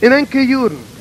in enkele jaren